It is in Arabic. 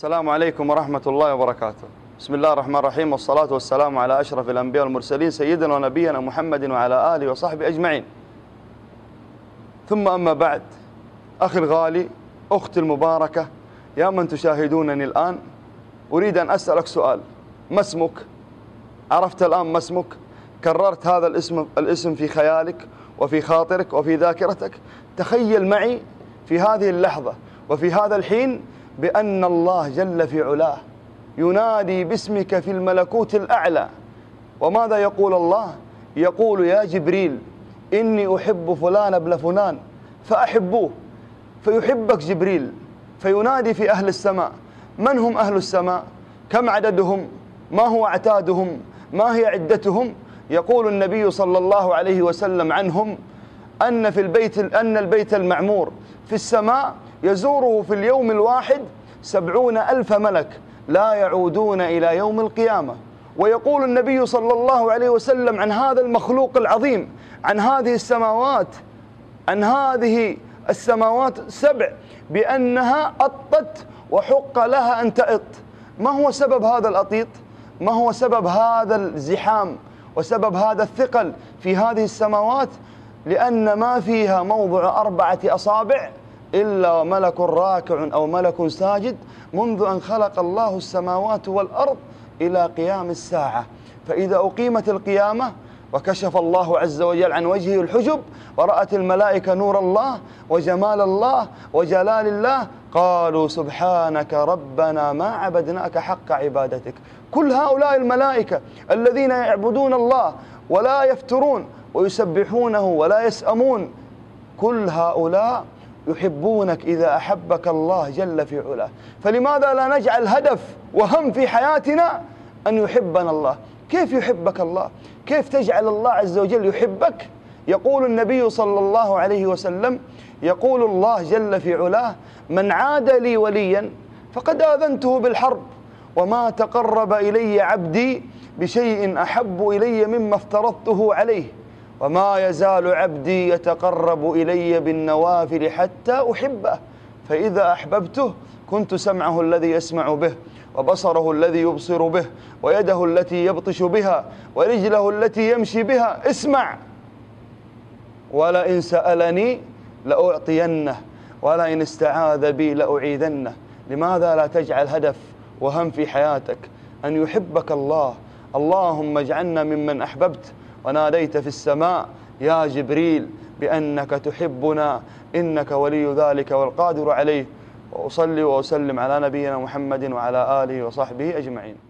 السلام عليكم ورحمة الله وبركاته بسم الله الرحمن الرحيم والصلاة والسلام على أشرف الأنبياء والمرسلين سيدنا ونبينا محمد وعلى آله وصحبه أجمعين ثم أما بعد أخي الغالي أختي المباركة يا من تشاهدونني الآن أريد أن أسألك سؤال ما اسمك؟ عرفت الآن ما اسمك؟ كررت هذا الاسم الاسم في خيالك وفي خاطرك وفي ذاكرتك تخيل معي في هذه اللحظة وفي هذا الحين بأن الله جل في علاه ينادي باسمك في الملكوت الأعلى. وماذا يقول الله؟ يقول يا جبريل إني أحب فلان ابن فلان فأحبوه فيحبك جبريل فينادي في أهل السماء. من هم أهل السماء؟ كم عددهم؟ ما هو أعتادهم؟ ما هي عدتهم؟ يقول النبي صلى الله عليه وسلم عنهم أن في البيت أن البيت المعمور في السماء يزوره في اليوم الواحد سبعون ألف ملك لا يعودون إلى يوم القيامة. ويقول النبي صلى الله عليه وسلم عن هذا المخلوق العظيم عن هذه السماوات عن هذه السماوات سبع بأنها أطت وحق لها أن تأط. ما هو سبب هذا الأطيط؟ ما هو سبب هذا الزحام؟ وسبب هذا الثقل في هذه السماوات؟ لأن ما فيها موضع أربعة أصابع إلا ملك راكع أو ملك ساجد منذ أن خلق الله السماوات والأرض إلى قيام الساعة. فإذا أقيمت القيامة وكشف الله عز وجل عن وجهه الحجب ورأت الملائكة نور الله وجمال الله وجلال الله قالوا سبحانك ربنا ما عبدناك حق عبادتك. كل هؤلاء الملائكة الذين يعبدون الله ولا يفترون ويسبحونه ولا يسأمون. كل هؤلاء يحبونك إذا أحبك الله جل في علاه. فلماذا لا نجعل هدف وهم في حياتنا أن يحبنا الله؟ كيف يحبك الله؟ كيف تجعل الله عز وجل يحبك؟ يقول النبي صلى الله عليه وسلم يقول الله جل في علاه من عاد لي وليا فقد آذنته بالحرب وما تقرب إلي عبدي بشيء أحب إلي مما افترضته عليه وما يزال عبدي يتقرب إلي بالنوافل حتى أحبه فإذا أحببته كنت سمعه الذي يسمع به وبصره الذي يبصر به ويده التي يبطش بها ورجله التي يمشي بها اسمع! ولئن سألني لأعطينه ولئن استعاذ بي لأعيذنه. لماذا لا تجعل هدف وهم في حياتك أن يحبك الله اللهم اجعلنا ممن أحببت وناديت في السماء يا جبريل بأنك تحبنا إنك ولي ذلك والقادر عليه. وأصلي وأسلم على نبينا محمد وعلى آله وصحبه أجمعين.